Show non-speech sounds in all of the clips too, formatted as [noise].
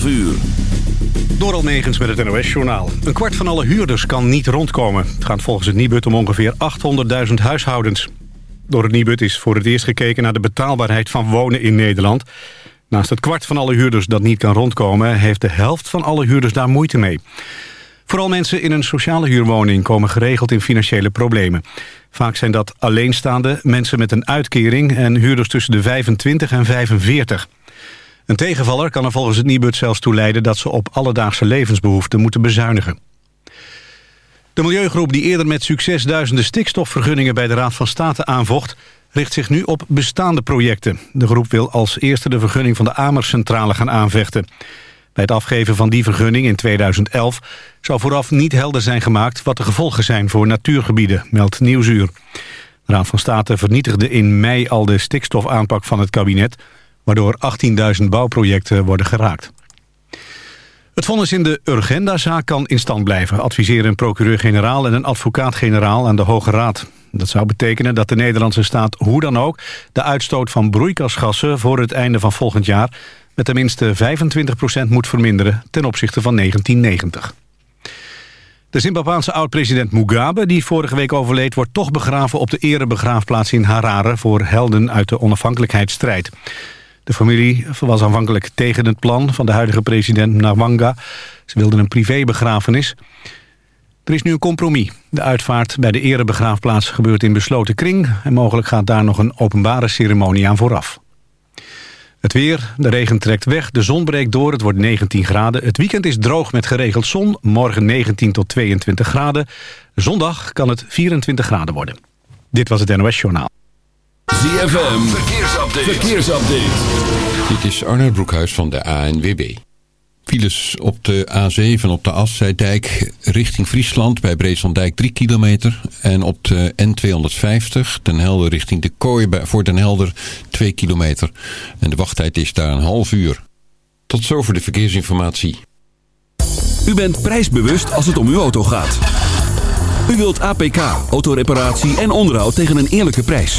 12 uur. Door met het NOS-journaal. Een kwart van alle huurders kan niet rondkomen. Het gaat volgens het Nibud om ongeveer 800.000 huishoudens. Door het Nibud is voor het eerst gekeken naar de betaalbaarheid van wonen in Nederland. Naast het kwart van alle huurders dat niet kan rondkomen... heeft de helft van alle huurders daar moeite mee. Vooral mensen in een sociale huurwoning komen geregeld in financiële problemen. Vaak zijn dat alleenstaande, mensen met een uitkering... en huurders tussen de 25 en 45. Een tegenvaller kan er volgens het Nibud zelfs toe leiden... dat ze op alledaagse levensbehoeften moeten bezuinigen. De milieugroep die eerder met succes duizenden stikstofvergunningen... bij de Raad van State aanvocht, richt zich nu op bestaande projecten. De groep wil als eerste de vergunning van de Amerscentrale gaan aanvechten. Bij het afgeven van die vergunning in 2011 zou vooraf niet helder zijn gemaakt... wat de gevolgen zijn voor natuurgebieden, meldt Nieuwsuur. De Raad van State vernietigde in mei al de stikstofaanpak van het kabinet... waardoor 18.000 bouwprojecten worden geraakt. Het vonnis in de Urgenda-zaak kan in stand blijven... adviseren een procureur-generaal en een advocaat-generaal aan de Hoge Raad. Dat zou betekenen dat de Nederlandse staat hoe dan ook... de uitstoot van broeikasgassen voor het einde van volgend jaar... met tenminste 25% moet verminderen ten opzichte van 1990. De Zimbabwaanse oud-president Mugabe, die vorige week overleed... wordt toch begraven op de erebegraafplaats in Harare... voor helden uit de onafhankelijkheidsstrijd. De familie was aanvankelijk tegen het plan van de huidige president Nawanga. Ze wilden een privébegrafenis. Er is nu een compromis. De uitvaart bij de erebegraafplaats gebeurt in besloten kring... en mogelijk gaat daar nog een openbare ceremonie aan vooraf. Het weer, de regen trekt weg, de zon breekt door, het wordt 19 graden. Het weekend is droog met geregeld zon, morgen 19 tot 22 graden. Zondag kan het 24 graden worden. Dit was het NOS Journaal. ZFM, verkeersupdate. verkeersupdate. Dit is Arnold Broekhuis van de ANWB. Files op de A7 op de Afzijdijk richting Friesland bij Breeslanddijk 3 kilometer. En op de N250 Den Helder richting de Kooi voor Den Helder 2 kilometer. En de wachttijd is daar een half uur. Tot zover de verkeersinformatie. U bent prijsbewust als het om uw auto gaat. U wilt APK, autoreparatie en onderhoud tegen een eerlijke prijs.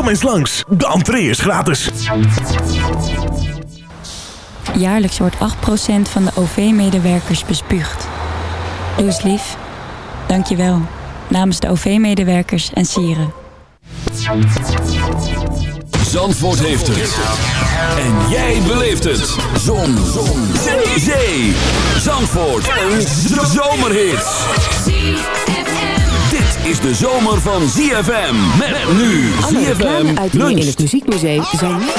Kom eens langs, de entree is gratis. Jaarlijks wordt 8% van de OV-medewerkers bespuugd. Doe eens lief. Dank je wel. Namens de OV-medewerkers en sieren. Zandvoort heeft het. En jij beleeft het. Zon. Zon. Zee. Zee. Zandvoort. Een zomerhit. Is de zomer van ZFM. Met nu ZFM reclameuitingen in het Muziekmuseum zijn niet...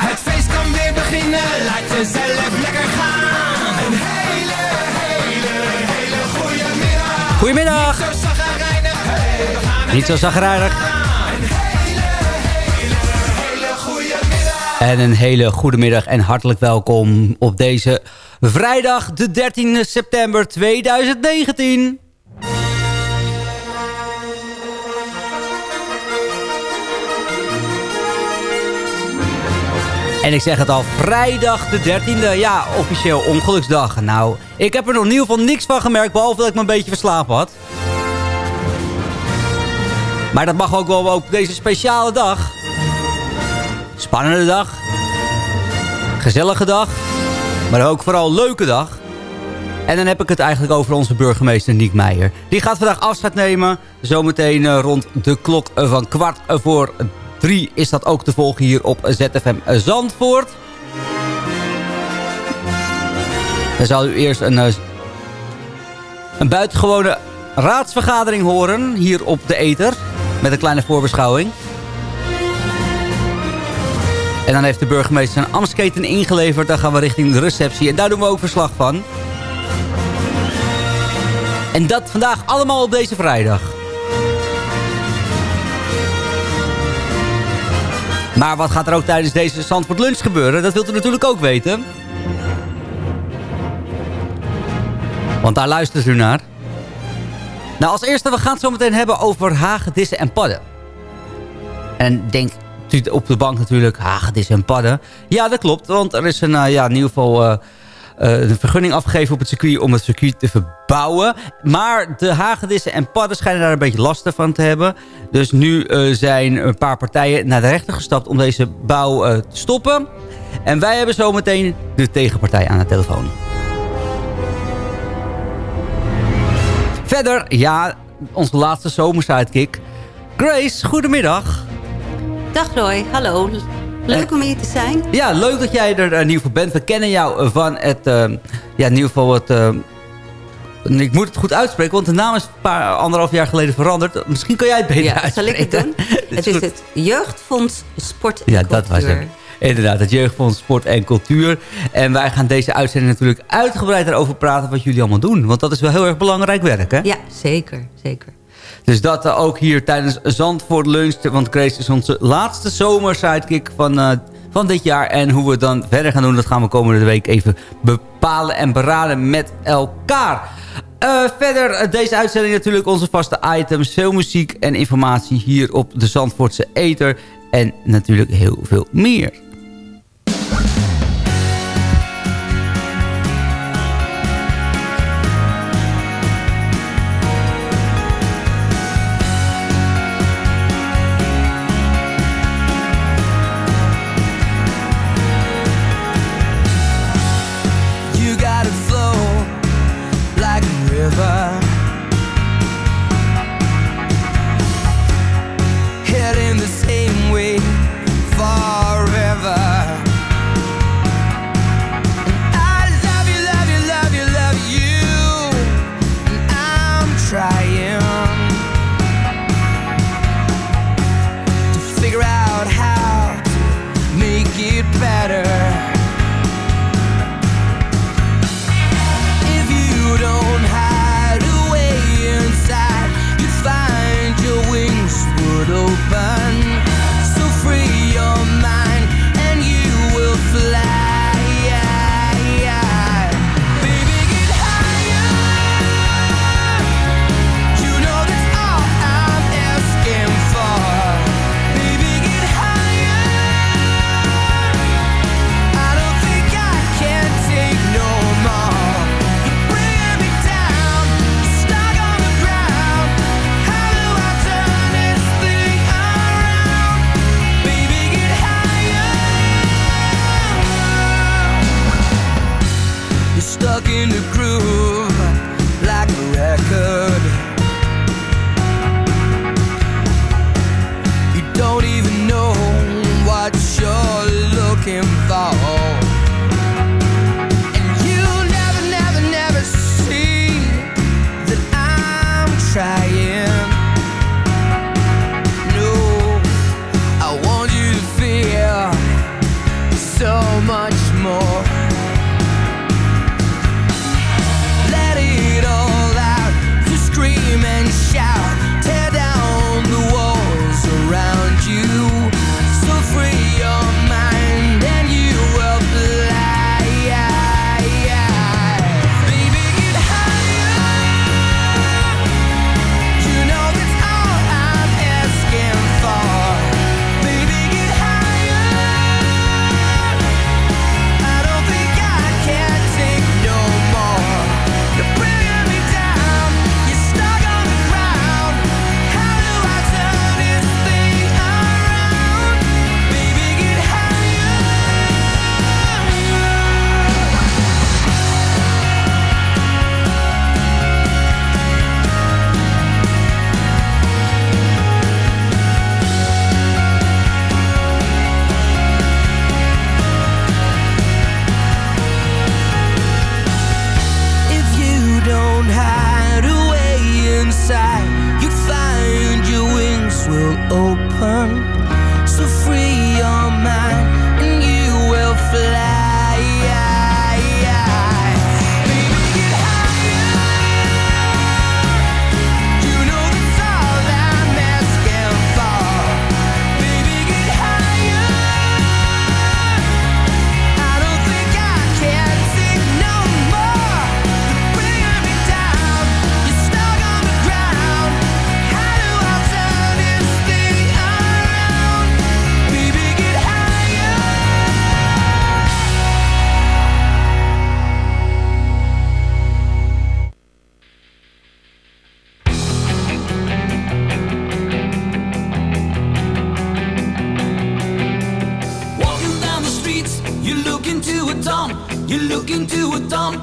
Het feest kan weer beginnen, laat jezelf lekker gaan. Een hele, hele, hele goede middag. Goedemiddag. Zo zagrijnig, hey, we gaan Niet zo zagrijnig. En een hele goede middag en hartelijk welkom op deze vrijdag de 13 september 2019. En ik zeg het al, vrijdag de 13e. Ja, officieel ongeluksdag. Nou, ik heb er nog in ieder geval niks van gemerkt... behalve dat ik me een beetje verslapen had. Maar dat mag ook wel op deze speciale dag. Spannende dag. Gezellige dag. Maar ook vooral leuke dag. En dan heb ik het eigenlijk over onze burgemeester Niek Meijer. Die gaat vandaag afscheid nemen. Zometeen eh, rond de klok van kwart voor drie is dat ook te volgen hier op ZFM Zandvoort. Dan zal u eerst een, eh, een buitengewone raadsvergadering horen hier op de Eter. Met een kleine voorbeschouwing. En dan heeft de burgemeester een amsketen ingeleverd. Dan gaan we richting de receptie. En daar doen we ook verslag van. En dat vandaag allemaal op deze vrijdag. Maar wat gaat er ook tijdens deze Zandvoort Lunch gebeuren? Dat wilt u natuurlijk ook weten. Want daar luistert u naar. Nou, als eerste, we gaan het zo meteen hebben over hagedissen en padden. En denk op de bank natuurlijk, hagedissen en padden. Ja, dat klopt, want er is een, uh, ja, in ieder geval... Uh, een vergunning afgegeven op het circuit om het circuit te verbouwen. Maar de hagedissen en padden schijnen daar een beetje last van te hebben. Dus nu zijn een paar partijen naar de rechter gestapt om deze bouw te stoppen. En wij hebben zometeen de tegenpartij aan de telefoon. Verder, ja, onze laatste zomersidekick. Grace, goedemiddag. Dag Roy, hallo. Leuk om hier te zijn. Ja, leuk dat jij er in ieder geval bent. We kennen jou van het, uh, ja, in ieder geval het... Uh, ik moet het goed uitspreken, want de naam is een paar, anderhalf jaar geleden veranderd. Misschien kan jij het beter ja, uitspreken. zal ik het doen? [laughs] het is het Jeugdfonds Sport en ja, Cultuur. dat was het. Inderdaad, het Jeugdfonds Sport en Cultuur. En wij gaan deze uitzending natuurlijk uitgebreid erover praten wat jullie allemaal doen. Want dat is wel heel erg belangrijk werk, hè? Ja, zeker, zeker. Dus dat uh, ook hier tijdens Zandvoort Lunch. Want Grace is onze laatste zomersidekick van, uh, van dit jaar. En hoe we dan verder gaan doen, dat gaan we komende week even bepalen en beraden met elkaar. Uh, verder deze uitzending natuurlijk onze vaste items. Veel muziek en informatie hier op de Zandvoortse Eter. En natuurlijk heel veel meer.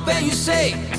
and you say.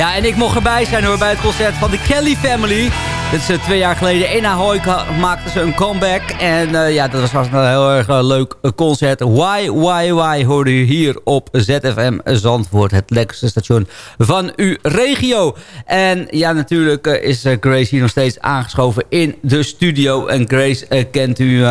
Ja, en ik mocht erbij zijn hoor, bij het concert van de Kelly Family. Dit is eh, twee jaar geleden. In Ahoy maakten ze een comeback. En eh, ja, dat was, een heel erg eh, leuk concert. Why, why, why hoorde u hier op ZFM Zandvoort. Het lekkerste station van uw regio. En ja, natuurlijk is Grace hier nog steeds aangeschoven in de studio. En Grace kent u,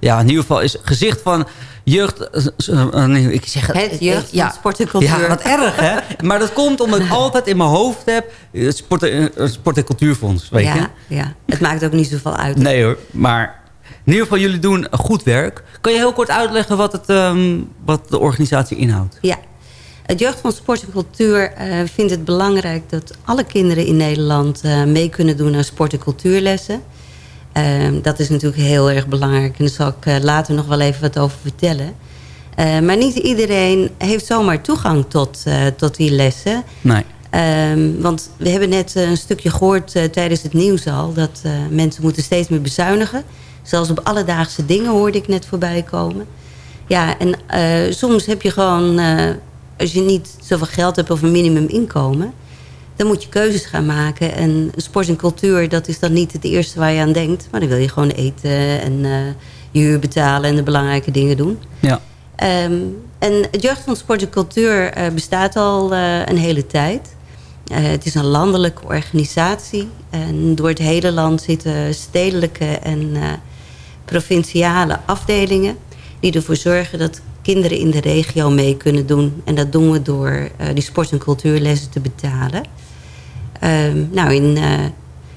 ja, in ieder geval is gezicht van jeugd... eh, eh, nee, ik zeg Het jeugd van sport en cultuur. Ja, wat erg hè. Maar dat komt omdat ik [laughs] altijd in mijn hoofd heb... eh, Sport, eh, sport en cultuurfonds, weet je. ja, ja, het maakt ook niet zoveel uit. Nee hoor, maar in ieder geval jullie doen goed werk. Kan je heel kort uitleggen wat, het, ehm, wat de organisatie inhoudt? Ja. Het Jeugdfonds Sport en Cultuur eh, vindt het belangrijk dat alle kinderen in Nederland eh, mee kunnen doen aan sport- en cultuurlessen. Ehm, dat is natuurlijk heel erg belangrijk en daar zal ik eh, later nog wel even wat over vertellen. Eh, maar niet iedereen heeft zomaar toegang tot, eh, tot die lessen. Nee. Ehm, want we hebben net eh, een stukje gehoord eh, tijdens het nieuws al... dat mensen moeten steeds meer bezuinigen. Zelfs op alledaagse dingen hoorde ik net voorbij komen. Ja, en soms heb je gewoon... als je niet zoveel geld hebt of een minimuminkomen... dan moet je keuzes gaan maken. En sport en cultuur, dat is dan niet het eerste waar je aan denkt. Maar dan wil je gewoon eten en eh, je huur betalen... en de belangrijke dingen doen. Ja. Ehm, en het Jeugdfonds Sport en Cultuur eh, bestaat al eh, een hele tijd. Het is een landelijke organisatie. En door het hele land zitten stedelijke en provinciale afdelingen... die ervoor zorgen dat kinderen in de regio mee kunnen doen. En dat doen we door die sport- en cultuurlessen te betalen. Ehm, nou, in, eh,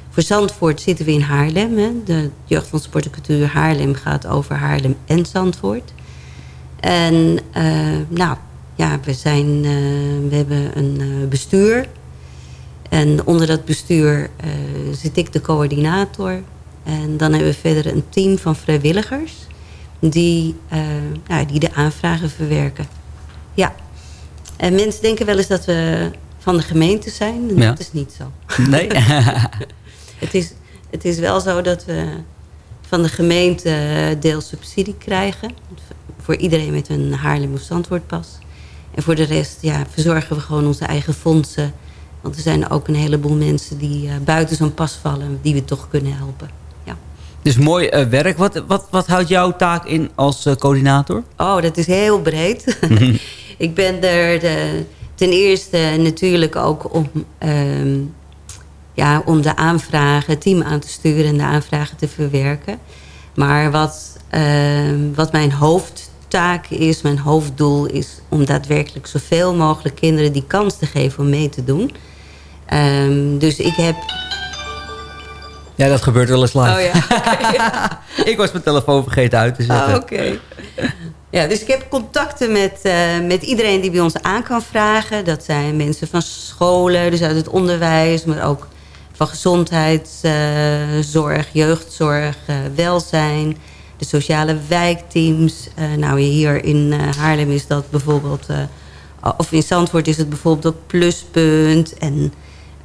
voor Zandvoort zitten we in Haarlem. Hè. De Jeugdfonds Sport en Cultuur Haarlem gaat over Haarlem en Zandvoort. En eh, nou, ja, we, zijn, eh, we hebben een eh, bestuur. En onder dat bestuur zit ik de coördinator. En dan hebben we verder een team van vrijwilligers... die, nou, die de aanvragen verwerken. Ja. En mensen denken wel eens dat we van de gemeente zijn. En Ja. dat is niet zo. Nee? [laughs] Het is, het is wel zo dat we van de gemeente eh, deels subsidie krijgen. Voor iedereen met een Haarlem of Zandvoortpas. En voor de rest ja, verzorgen we gewoon onze eigen fondsen. Want er zijn ook een heleboel mensen die eh, buiten zo'n pas vallen... die we toch kunnen helpen. Ja. dus mooi eh, werk. Wat, wat, wat houdt jouw taak in als coördinator? Oh, dat is heel breed. [laughs] ik ben er de, ten eerste natuurlijk ook om, ehm, ja, om de aanvragen, het team aan te sturen en de aanvragen te verwerken. Maar wat, ehm, wat mijn hoofdtaak is, mijn hoofddoel is om daadwerkelijk zoveel mogelijk kinderen die kans te geven om mee te doen. Ehm, dus ik heb Ja, dat gebeurt wel eens live. Oh ja. [laughs] ik was mijn telefoon vergeten uit te zetten. Ah, Oké. Ja, dus ik heb contacten met, eh, met iedereen die bij ons aan kan vragen. Dat zijn mensen van scholen, dus uit het onderwijs, maar ook van gezondheidszorg, jeugdzorg, eh, welzijn, de sociale wijkteams. Eh, nou, hier in eh, Haarlem is dat bijvoorbeeld, eh, of in Zandvoort is het bijvoorbeeld ook Pluspunt en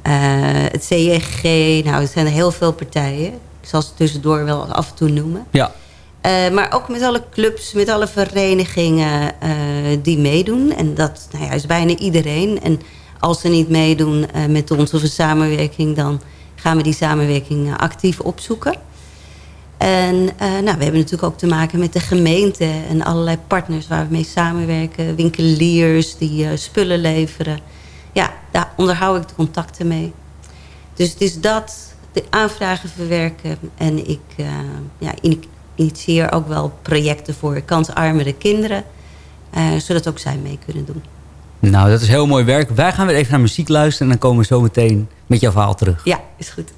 eh, het CEG. Nou, het zijn heel veel partijen. Ik zal ze tussendoor wel af en toe noemen. Ja. Eh, maar ook met alle clubs, met alle verenigingen eh, die meedoen. En dat nou ja, is bijna iedereen. En als ze niet meedoen eh, met ons of een samenwerking... dan gaan we die samenwerking actief opzoeken. En nou, we hebben natuurlijk ook te maken met de gemeente... en allerlei partners waar we mee samenwerken. Winkeliers die spullen leveren. Ja, daar onderhoud ik de contacten mee. Dus het is dat, de aanvragen verwerken. En ik ja, initieer ook wel projecten voor kansarmere kinderen. eh, zodat ook zij mee kunnen doen. Nou, dat is heel mooi werk. Wij gaan weer even naar muziek luisteren... en dan komen we zo meteen met jouw verhaal terug. Ja, is goed.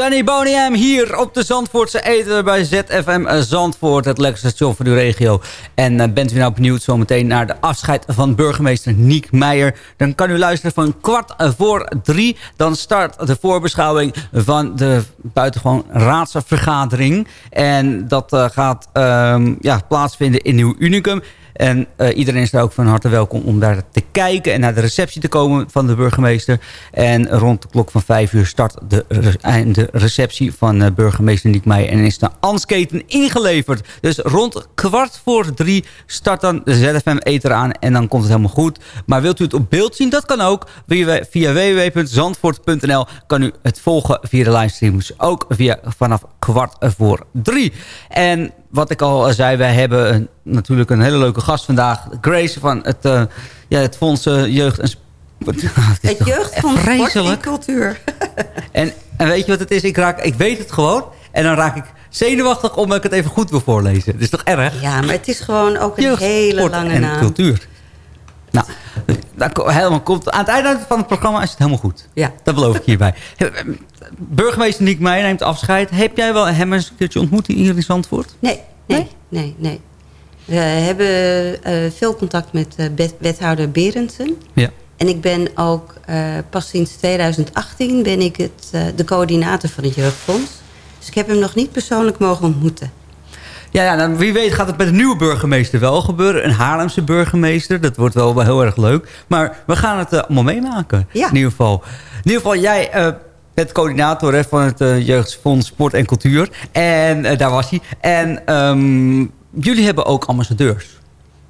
Sunny Boniam hier op de Zandvoortse Eten bij ZFM Zandvoort, het lekkerste station van uw regio. En eh, bent u nou benieuwd zometeen naar de afscheid van burgemeester Niek Meijer? Dan kan u luisteren van kwart voor drie. Dan start de voorbeschouwing van de buitengewoon raadsvergadering. En dat eh, gaat ehm, ja, plaatsvinden in Nieuw Unicum. En eh, iedereen is daar ook van harte welkom om daar te kijken... en naar de receptie te komen van de burgemeester. En rond de klok van vijf uur start de, re- de receptie van eh, burgemeester Niek Meijer... en is de ansketen ingeleverd. Dus rond kwart voor drie start dan de ZFM Eter aan... en dan komt het helemaal goed. Maar wilt u het op beeld zien? Dat kan ook. Via, www.zandvoort.nl kan u het volgen via de livestream. Dus ook via, vanaf kwart voor drie. En wat ik al zei, wij hebben een- natuurlijk een hele leuke gast vandaag. Grace van het, eh, ja, het Fonds eh, Jeugd en Sport. [laughs] Het jeugdfonds Sport en. Cultuur. [laughs] En, en weet je wat het is? Ik, raak, ik weet het gewoon. En dan raak ik zenuwachtig omdat ik het even goed wil voorlezen. Dat is toch erg? Ja, maar het is gewoon ook een Jeugd, hele sport lange en naam. cultuur. Nou, helemaal komt, aan het einde van het programma is het helemaal goed. Ja. Dat beloof ik hierbij. Burgemeester Niek Meijer neemt afscheid. Heb jij wel hem eens een keertje ontmoet hier in Zandvoort? Nee, nee, nee, nee. We hebben eh, veel contact met eh, wet- wethouder Berendsen. Ja. En ik ben ook eh, pas sinds 2018 ben ik het, de coördinator van het jeugdfonds. Dus ik heb hem nog niet persoonlijk mogen ontmoeten. Ja, ja nou, wie weet gaat het met de nieuwe burgemeester wel gebeuren. Een Haarlemse burgemeester. Dat wordt wel heel erg leuk. Maar we gaan het eh, allemaal meemaken. Ja. In ieder geval. In ieder geval, jij eh, bent coördinator hè, van het eh, Jeugdfonds Sport en Cultuur. En daar was hij. En ehm, jullie hebben ook ambassadeurs.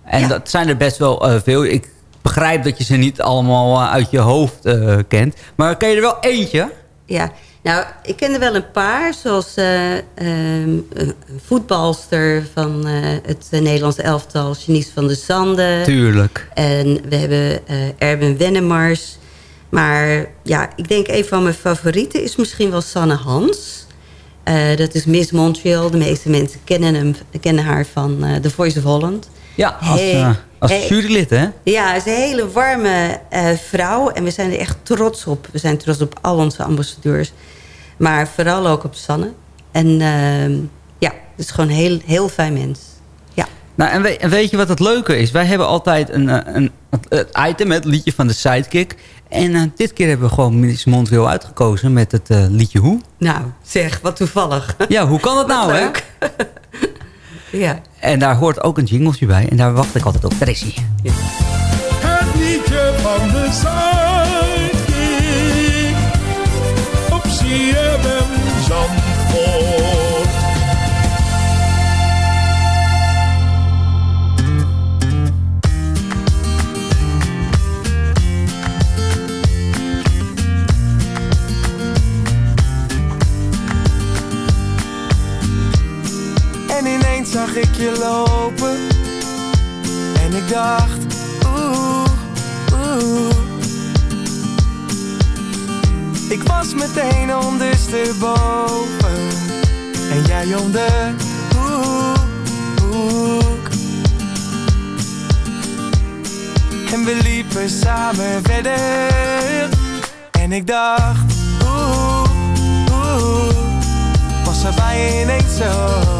En Ja. dat zijn er best wel veel. Ik begrijp dat je ze niet allemaal uit je hoofd kent. Maar ken je er wel eentje? Ja, nou, ik ken er wel een paar, zoals eh, ehm, een voetbalster van eh, het eh, Nederlands elftal, Janice van der Zanden. Tuurlijk. En we hebben Erwin Wennemars. Maar ja, ik denk een van mijn favorieten is misschien wel Sanne Hans. Dat is Miss Montreal. De meeste mensen kennen, hem, kennen haar van The Voice of Holland. Ja, als, Hey, eh, als hey. jurylid hè? Ja, ze is een hele warme eh, vrouw. En we zijn er echt trots op. We zijn trots op al onze ambassadeurs. Maar vooral ook op Sanne. En ehm, ja, het is gewoon een heel, heel fijn mens. Ja. Nou, en, we- en weet je wat het leuke is? Wij hebben altijd een, eh, een, het item, het liedje van de Sidekick. En dit keer hebben we gewoon Miss Montreal uitgekozen met het liedje Hoe. Nou, zeg, wat toevallig. Ja, hoe kan dat nou, hè? leuk. [laughs] ja. En daar hoort ook een jingletje bij. En daar wacht ik altijd op. Daar is hij. Het liedje van de Sidekick op CFM Zandvoort. Ik je En ik dacht, oeh, oeh. Ik was meteen ondersteboven. En jij om de hoek. En we liepen samen verder. En ik dacht, oeh, oeh. Was er bij ineens zo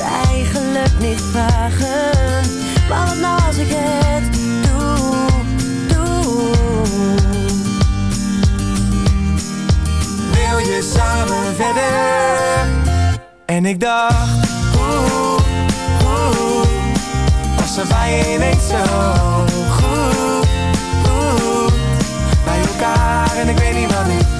Eigenlijk niet vragen. Maar wat nou als ik het doe, doe. Wil je samen verder? En ik dacht, oeh, oeh Was er bij ineens zo goed, goed Bij elkaar en ik weet niet wat ik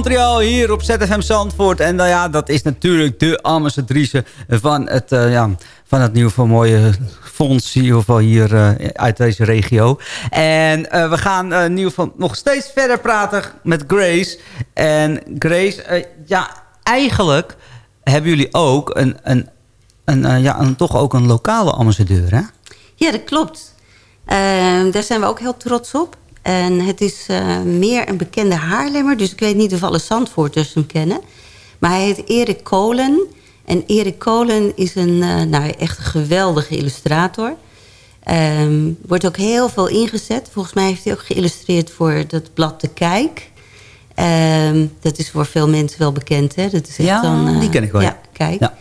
Hier op ZFM Zandvoort. En nou ja, dat is natuurlijk de ambassadrice van het, eh, ja, van het nieuwe mooie fonds in ieder hier eh, uit deze regio. En eh, we gaan in ieder geval nog steeds verder praten met Grace. En Grace, ja, eigenlijk hebben jullie ook een, een, een, ja, een, toch ook een lokale ambassadeur, hè? Ja, dat klopt. Ehm, daar zijn we ook heel trots op. En het is eh, meer een bekende Haarlemmer. Dus ik weet niet of alle Zandvoorters hem kennen. Maar hij heet Erik Kolen. En Erik Kolen is een, eh, nou, echt een geweldige illustrator. Ehm, wordt ook heel veel ingezet. Volgens mij heeft hij ook geïllustreerd voor dat blad De Kijk. Ehm, dat is voor veel mensen wel bekend. Hè? Dat is echt Ja, zo'n, eh, die ken ik wel, Ja. Kijk. Ja.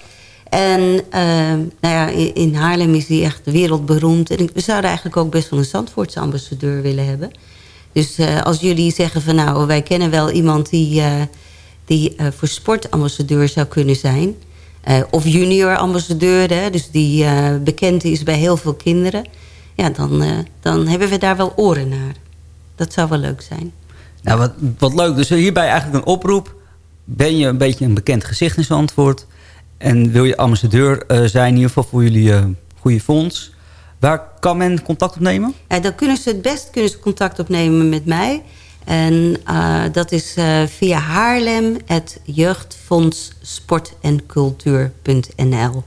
En ehm, nou ja, in, Haarlem is hij echt wereldberoemd. En we zouden eigenlijk ook best wel een Zandvoortse ambassadeur willen hebben. Dus eh, als jullie zeggen van nou, wij kennen wel iemand die, eh, die eh, voor sportambassadeur zou kunnen zijn. of junior ambassadeur, hè, dus die bekend is bij heel veel kinderen. Ja, dan, dan hebben we daar wel oren naar. Dat zou wel leuk zijn. Nou, wat, wat leuk. Dus hierbij eigenlijk een oproep. Ben je een beetje een bekend gezicht in Zandvoort... en wil je ambassadeur zijn, in ieder geval voor jullie goede fonds... waar kan men contact opnemen? Ja, dan kunnen ze het best kunnen ze contact opnemen met mij. En eh, dat is eh, via Haarlem, het jeugdfonds sport en cultuur.nl.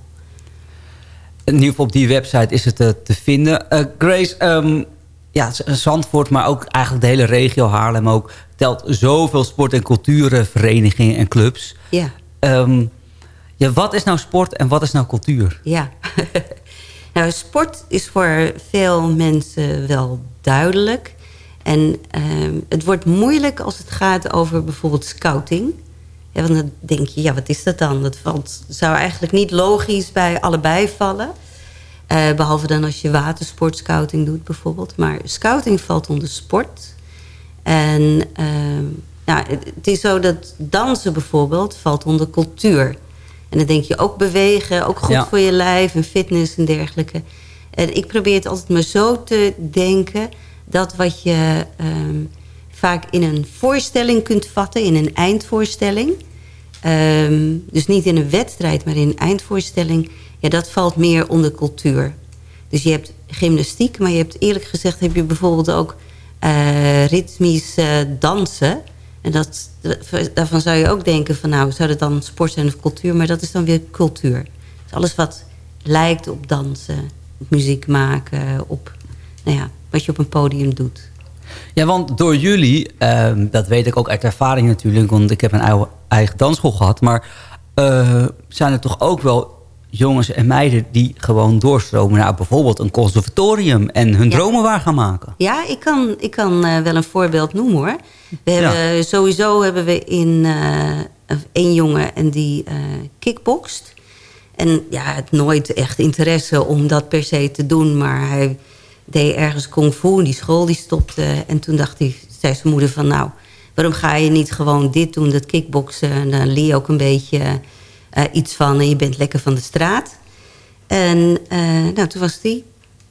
In ieder geval op die website is het eh, te vinden. Eh, Grace, ehm, ja, Zandvoort, maar ook eigenlijk de hele regio Haarlem ook... telt zoveel sport- en cultuurverenigingen en clubs. Ja. Ehm, ja, wat is nou sport en wat is nou cultuur? Ja. [laughs] nou, sport is voor veel mensen wel duidelijk. En ehm, het wordt moeilijk als het gaat over bijvoorbeeld scouting. Ja, want dan denk je, ja, wat is dat dan? Dat zou eigenlijk niet logisch bij allebei vallen. Eh, behalve dan als je watersportscouting doet bijvoorbeeld. Maar scouting valt onder sport. En ehm, nou, het is zo dat dansen bijvoorbeeld valt onder cultuur. En dan denk je ook bewegen, ook goed Ja. voor je lijf en fitness en dergelijke. En ik probeer het altijd maar zo te denken... dat wat je ehm, vaak in een voorstelling kunt vatten, in een eindvoorstelling... ehm, dus niet in een wedstrijd, maar in een eindvoorstelling... ja, dat valt meer onder cultuur. Dus je hebt gymnastiek, maar je hebt eerlijk gezegd... heb je bijvoorbeeld ook ritmisch eh, dansen... En dat, daarvan zou je ook denken van nou, zou dat dan sport zijn of cultuur? Maar dat is dan weer cultuur. Dus alles wat lijkt op dansen, op muziek maken, op nou ja, wat je op een podium doet. Ja, want door jullie, ehm, dat weet ik ook uit ervaring natuurlijk... want ik heb een eigen, dansschool gehad... maar eh, zijn er toch ook wel jongens en meiden... die gewoon doorstromen naar bijvoorbeeld een conservatorium... en hun Ja. dromen waar gaan maken? Ja, ik kan, ik kan eh, wel een voorbeeld noemen hoor. We hebben, Sowieso hebben we in eh één jongen en die eh kickbokst. En ja, het nooit echt interesse om dat per se te doen. Maar hij deed ergens kung fu en die school die stopte. En toen dacht hij, zei zijn moeder van nou, waarom ga je niet gewoon dit doen, dat kickboksen. En dan leer je ook een beetje eh, iets van en je bent lekker van de straat. En eh, nou, toen was hij,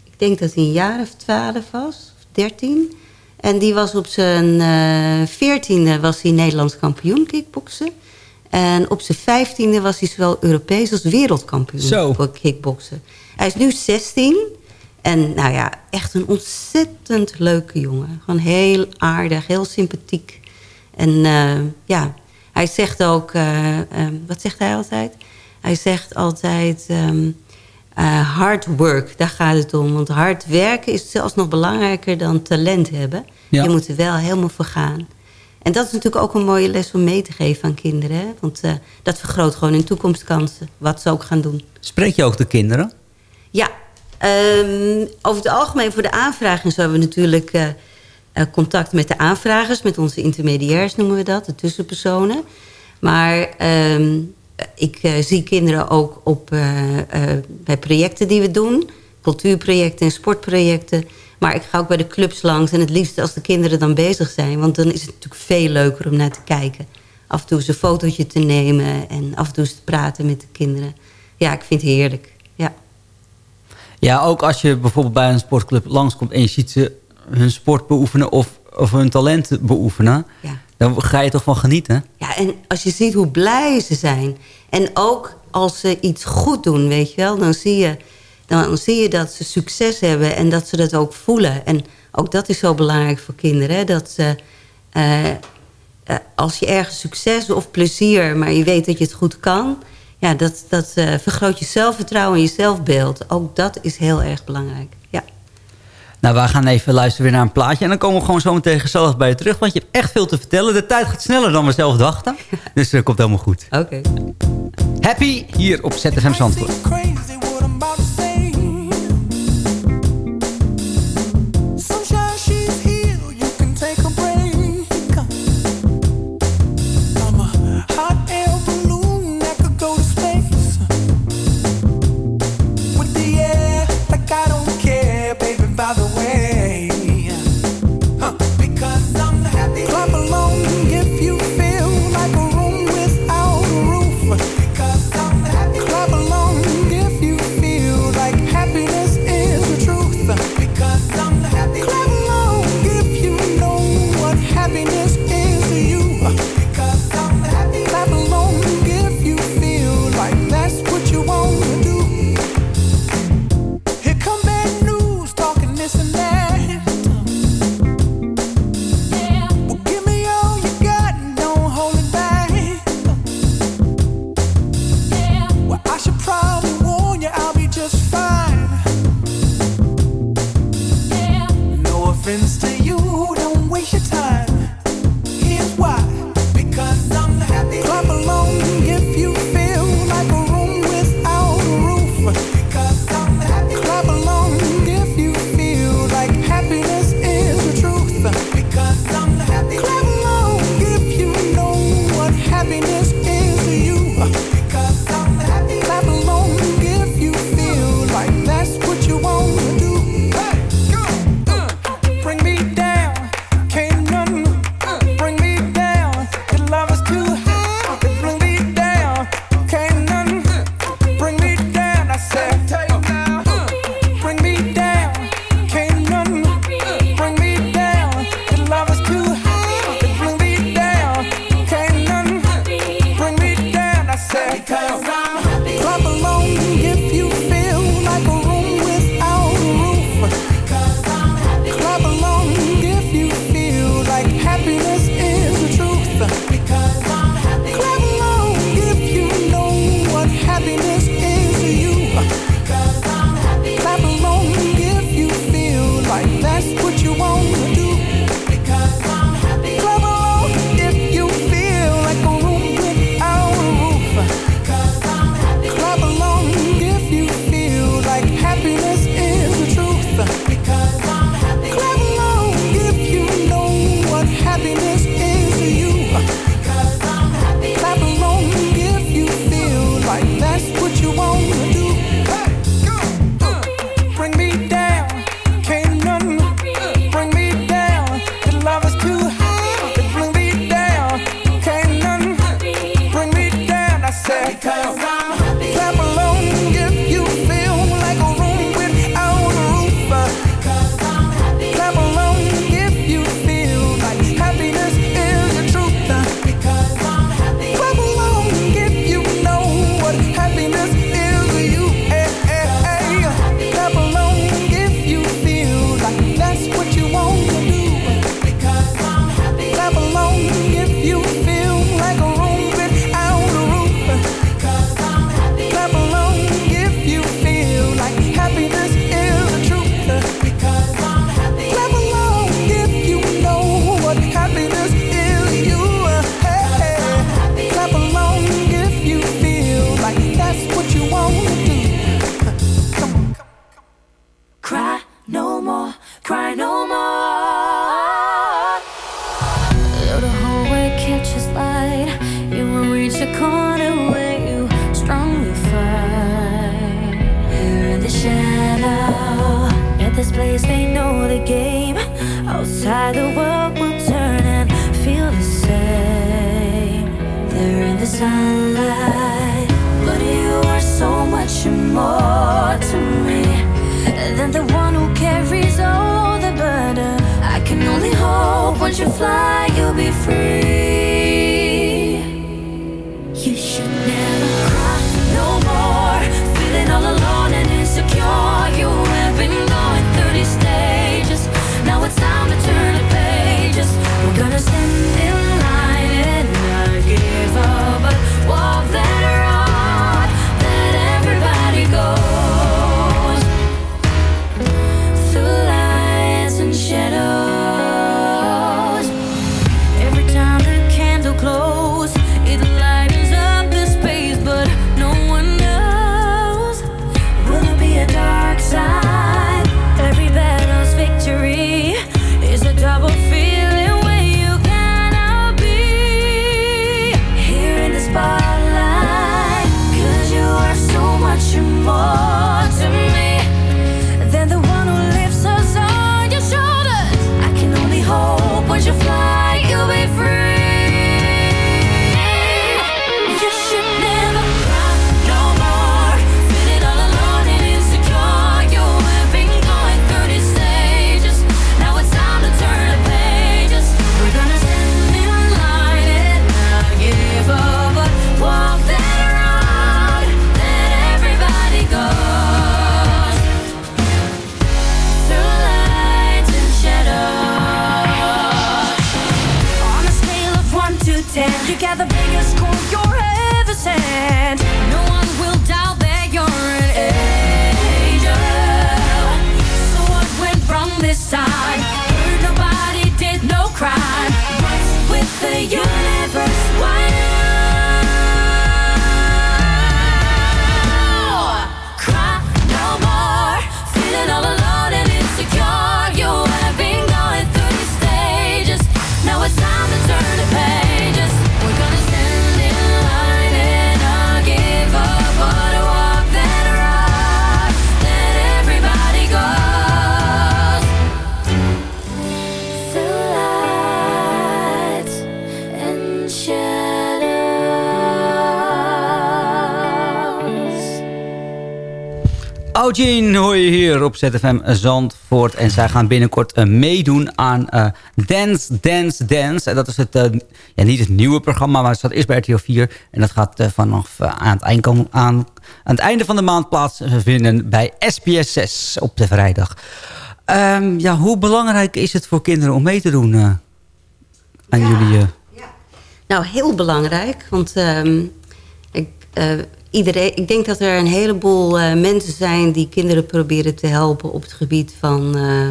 ik denk dat hij een jaar of twaalf was, of dertien. En die was op zijn eh, veertiende was hij Nederlands kampioen kickboksen. En op zijn vijftiende was hij zowel Europees als wereldkampioen Zo. voor kickboksen. Hij is nu 16 en nou ja, echt een ontzettend leuke jongen. Gewoon heel aardig, heel sympathiek. En eh, ja, hij zegt ook, eh, ehm, wat zegt hij altijd? Hij zegt altijd ehm, eh, hard work, daar gaat het om. Want hard werken is zelfs nog belangrijker dan talent hebben. Ja. Je moet er wel helemaal voor gaan. En dat is natuurlijk ook een mooie les om mee te geven aan kinderen. Hè? Want eh, dat vergroot gewoon hun toekomstkansen, wat ze ook gaan doen. Spreek je ook de kinderen? Ja, ehm, over het algemeen voor de aanvragers hebben we natuurlijk contact met de aanvragers, met onze intermediairs noemen we dat, de tussenpersonen. Maar ehm, ik eh, zie kinderen ook op, eh, eh, bij projecten die we doen, cultuurprojecten en sportprojecten. Maar ik ga ook bij de clubs langs en het liefst als de kinderen dan bezig zijn, want dan is het natuurlijk veel leuker om naar te kijken. Af en toe eens een fotootje te nemen en af en toe te praten met de kinderen. Ja, ik vind het heerlijk. Ja. Ja, ook als je bijvoorbeeld bij een sportclub langskomt... en je ziet ze hun sport beoefenen of, of hun talent beoefenen... Ja. dan ga je toch van genieten? Ja, en als je ziet hoe blij ze zijn. En ook als ze iets goed doen, weet je wel. Dan zie je, dan zie je dat ze succes hebben en dat ze dat ook voelen. En ook dat is zo belangrijk voor kinderen. Hè? Dat ze, eh, eh, als je ergens succes of plezier, maar je weet dat je het goed kan... Ja, dat, dat eh, vergroot je zelfvertrouwen en je zelfbeeld. Ook dat is heel erg belangrijk. Nou, wij gaan even luisteren weer naar een plaatje... en dan komen we gewoon zo meteen gezellig bij je terug... want je hebt echt veel te vertellen. De tijd gaat sneller dan we zelf dachten. [laughs] Dus dat komt helemaal goed. Oké. Happy hier op ZFM Zandvoort. Eugene hoor je hier op ZFM Zandvoort. En zij gaan binnenkort eh, meedoen aan eh, Dance, Dance, Dance. En dat is het, eh, ja, niet het nieuwe programma, maar het staat eerst bij RTL 4. En dat gaat vanaf aan, het eind, aan, aan het einde van de maand plaatsvinden bij SBS 6 op de vrijdag. Ehm, ja, hoe belangrijk is het voor kinderen om mee te doen aan jullie... eh, Nou, heel belangrijk. Want ehm, ik, iedereen, ik denk dat er een heleboel eh, mensen zijn... die kinderen proberen te helpen op het gebied van eh,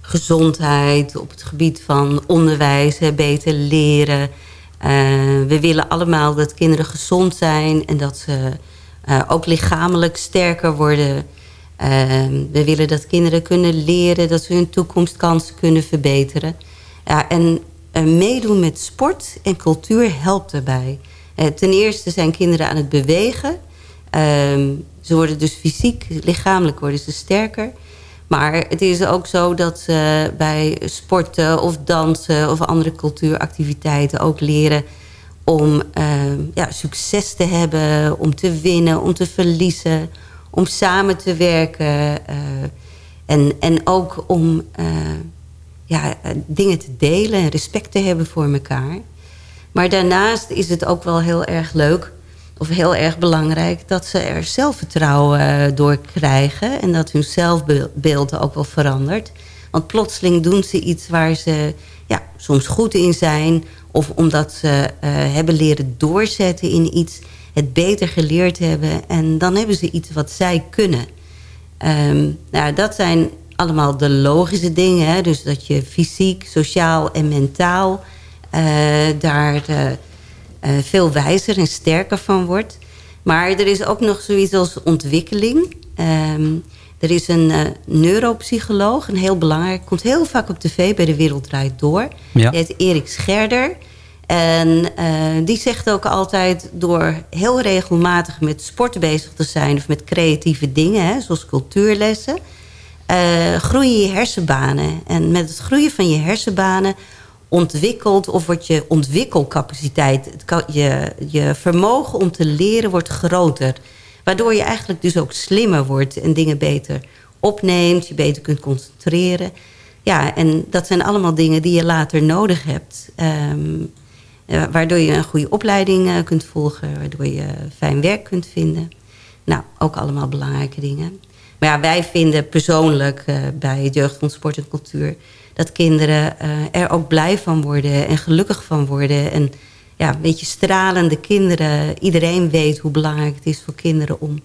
gezondheid... op het gebied van onderwijs, beter leren. Eh, we willen allemaal dat kinderen gezond zijn... en dat ze ook lichamelijk sterker worden... Ehm, we willen dat kinderen kunnen leren... dat ze hun toekomstkansen kunnen verbeteren. Ja, en meedoen met sport en cultuur helpt daarbij. Eh, ten eerste zijn kinderen aan het bewegen. Ehm, ze worden dus fysiek, lichamelijk worden ze sterker. Maar het is ook zo dat ze bij sporten of dansen... of andere cultuuractiviteiten ook leren om ehm, ja, succes te hebben... om te winnen, om te verliezen, om samen te werken... eh, en, en ook om eh, ja, dingen te delen en respect te hebben voor elkaar. Maar daarnaast is het ook wel heel erg leuk of heel erg belangrijk... dat ze er zelfvertrouwen eh, door krijgen... en dat hun zelfbeeld ook wel verandert. Want plotseling doen ze iets waar ze ja, soms goed in zijn... of omdat ze eh, hebben leren doorzetten in iets... het beter geleerd hebben... en dan hebben ze iets wat zij kunnen... Ehm, nou, dat zijn allemaal de logische dingen. Hè? Dus dat je fysiek, sociaal en mentaal daar eh, eh, veel wijzer en sterker van wordt. Maar er is ook nog zoiets als ontwikkeling. Ehm, er is een eh, neuropsycholoog, een heel belangrijk... komt heel vaak op tv bij De Wereld Draait Door. Ja. Die heet Erik Scherder. En eh, die zegt ook altijd door heel regelmatig met sport bezig te zijn... of met creatieve dingen, hè, zoals cultuurlessen... eh, groeien je hersenbanen. En met het groeien van je hersenbanen ontwikkelt... of wordt je ontwikkelcapaciteit, je, je vermogen om te leren wordt groter. Waardoor je eigenlijk dus ook slimmer wordt en dingen beter opneemt... je beter kunt concentreren. Ja, en dat zijn allemaal dingen die je later nodig hebt... Ehm, eh, waardoor je een goede opleiding eh, kunt volgen. Waardoor je fijn werk kunt vinden. Nou, ook allemaal belangrijke dingen. Maar ja, wij vinden persoonlijk eh, bij Jeugdfonds Sport en Cultuur... dat kinderen eh, er ook blij van worden en gelukkig van worden. En ja, een beetje stralende kinderen. Iedereen weet hoe belangrijk het is voor kinderen om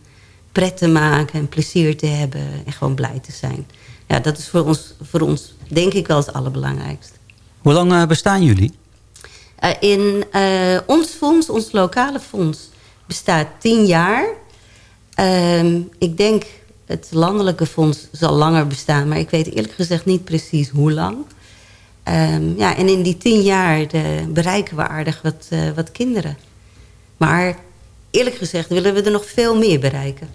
pret te maken... en plezier te hebben en gewoon blij te zijn. Ja, dat is voor ons, voor ons denk ik wel het allerbelangrijkste. Hoe lang eh, bestaan jullie? Eh, in ons fonds, ons lokale fonds, bestaat tien jaar. Ehm, ik denk het landelijke fonds zal langer bestaan... maar ik weet eerlijk gezegd niet precies hoe lang. Ehm, ja, en in die tien jaar eh, bereiken we aardig wat, eh, wat kinderen. Maar eerlijk gezegd willen we er nog veel meer bereiken.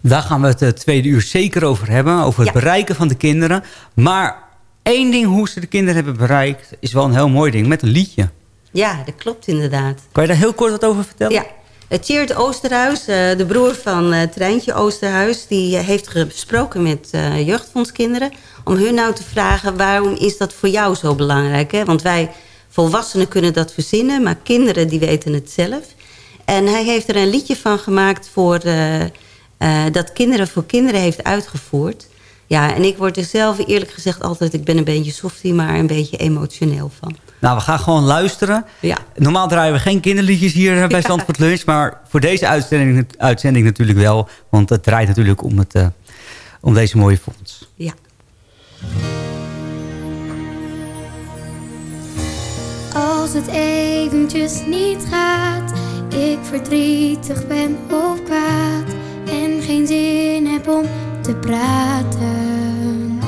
Daar gaan we het eh, tweede uur zeker over hebben. Over het Ja. bereiken van de kinderen. Maar één ding hoe ze de kinderen hebben bereikt... is wel een heel mooi ding. Met een liedje. Ja, dat klopt inderdaad. Kan je daar heel kort wat over vertellen? Ja, Tjeerd Oosterhuis, eh, de broer van eh Treintje Oosterhuis... die eh, heeft gesproken met eh, jeugdfondskinderen... om hun nou te vragen waarom is dat voor jou zo belangrijk. Hè? Want wij volwassenen kunnen dat verzinnen... maar kinderen die weten het zelf. En hij heeft er een liedje van gemaakt... Voor, eh, eh, dat Kinderen voor Kinderen heeft uitgevoerd... Ja, en ik word er zelf eerlijk gezegd altijd... ik ben een beetje softie, maar een beetje emotioneel van. Nou, we gaan gewoon luisteren. Ja. Normaal draaien we geen kinderliedjes hier eh, bij Ja. Zandvoort Lunch. Maar voor deze uitzending, uitzending natuurlijk wel. Want het draait natuurlijk om, het, eh, om deze mooie fonds. Ja. Als het eventjes niet gaat, ik verdrietig ben of kwaad en geen zin heb om te praten.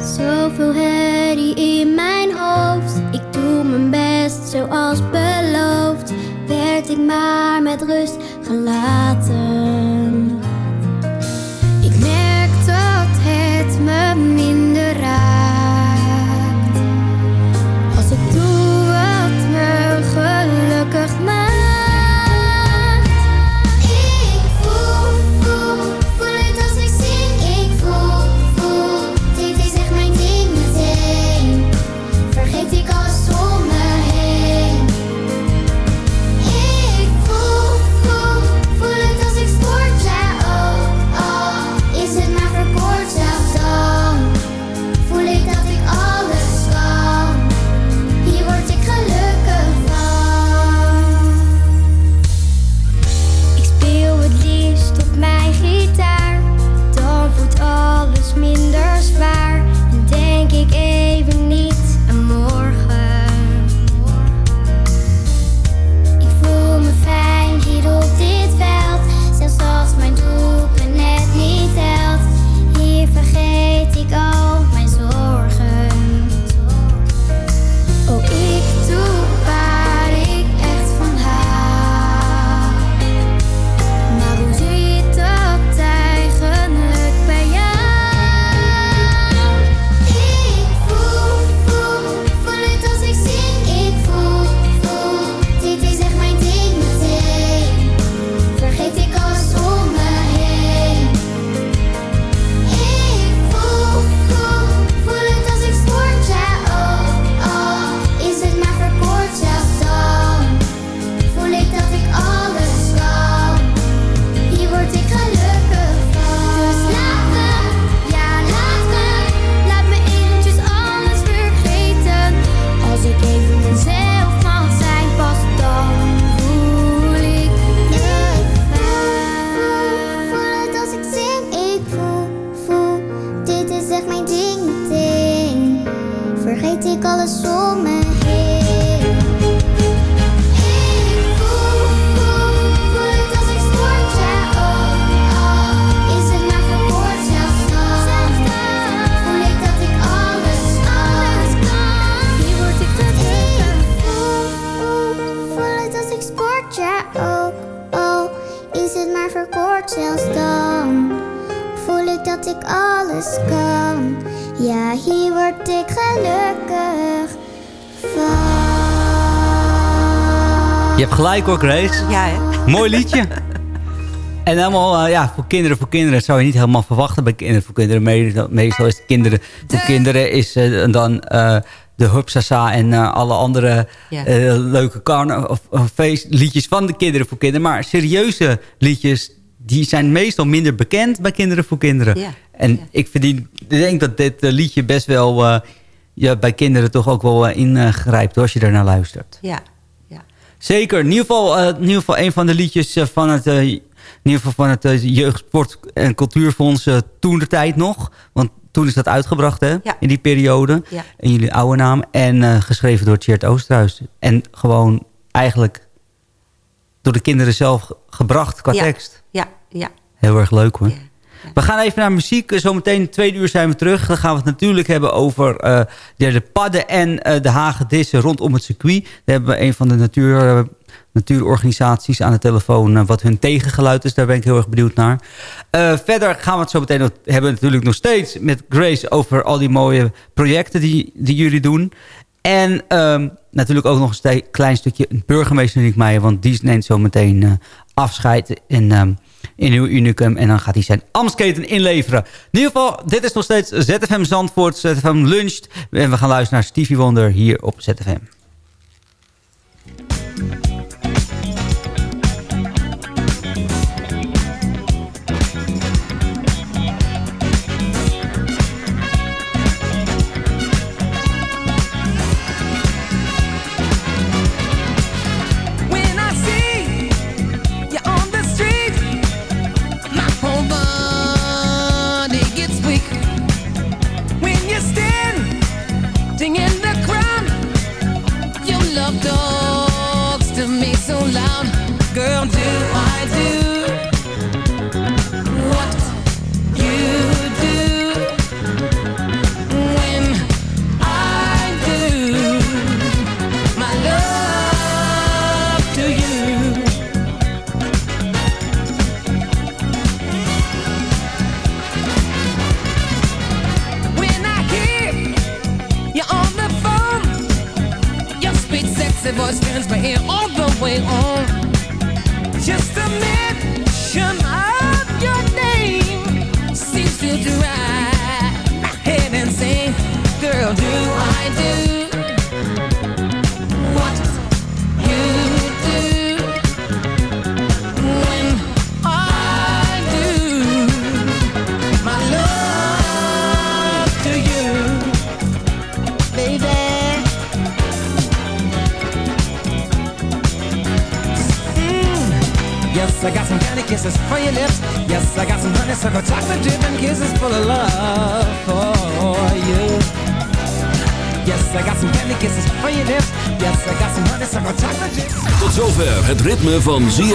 Zoveel herrie in mijn hoofd, ik doe mijn best zoals beloofd, werd ik maar met rust gelaten. Ik merk dat het me minder het maar verkort zelfs dan. Voel ik dat ik alles kan. Ja, hier word ik gelukkig van. Je hebt gelijk hoor, Grace. Ja, hè? Mooi liedje. [laughs] En helemaal, eh, ja, voor kinderen voor kinderen. Zou je niet helemaal verwachten bij kinderen voor kinderen. Me- Meestal is het kinderen voor kinderen is eh, dan eh, de Hupsasa en eh, alle andere Ja. eh, leuke of, of feestliedjes van de kinderen voor kinderen. Maar serieuze liedjes, die zijn meestal minder bekend bij kinderen voor kinderen. Ja. En ik verdien, ik denk dat dit eh, liedje best wel ja, bij kinderen toch ook wel ingrijpt als je er naar luistert. Ja. Zeker. In ieder geval, in ieder geval een van de liedjes van het, in ieder geval van het eh, Jeugd, Sport en Cultuurfonds eh, toen de tijd nog. Want toen is dat uitgebracht hè, in die periode. Ja. In jullie oude naam. En eh, geschreven door Tjeerd Oosterhuis. En gewoon eigenlijk door de kinderen zelf ge- gebracht qua Ja. tekst. Ja, ja. Heel erg leuk hoor. We gaan even naar muziek. Zometeen tweede uur zijn we terug. Dan gaan we het natuurlijk hebben over eh, de, de padden en eh, de hagedissen rondom het circuit. Daar hebben we een van de natuur, natuurorganisaties aan de telefoon... eh, wat hun tegengeluid is. Daar ben ik heel erg benieuwd naar. Eh, verder gaan we het zo meteen hebben natuurlijk nog steeds met Grace... over al die mooie projecten die, die jullie doen. En ehm, natuurlijk ook nog een klein stukje burgemeester Meijer... want die neemt zo meteen eh, afscheid in, ehm, in uw unicum... en dan gaat hij zijn Amsketen inleveren. In ieder geval, dit is nog steeds ZFM Zandvoort, ZFM Luncht... en we gaan luisteren naar Stevie Wonder hier op ZFM.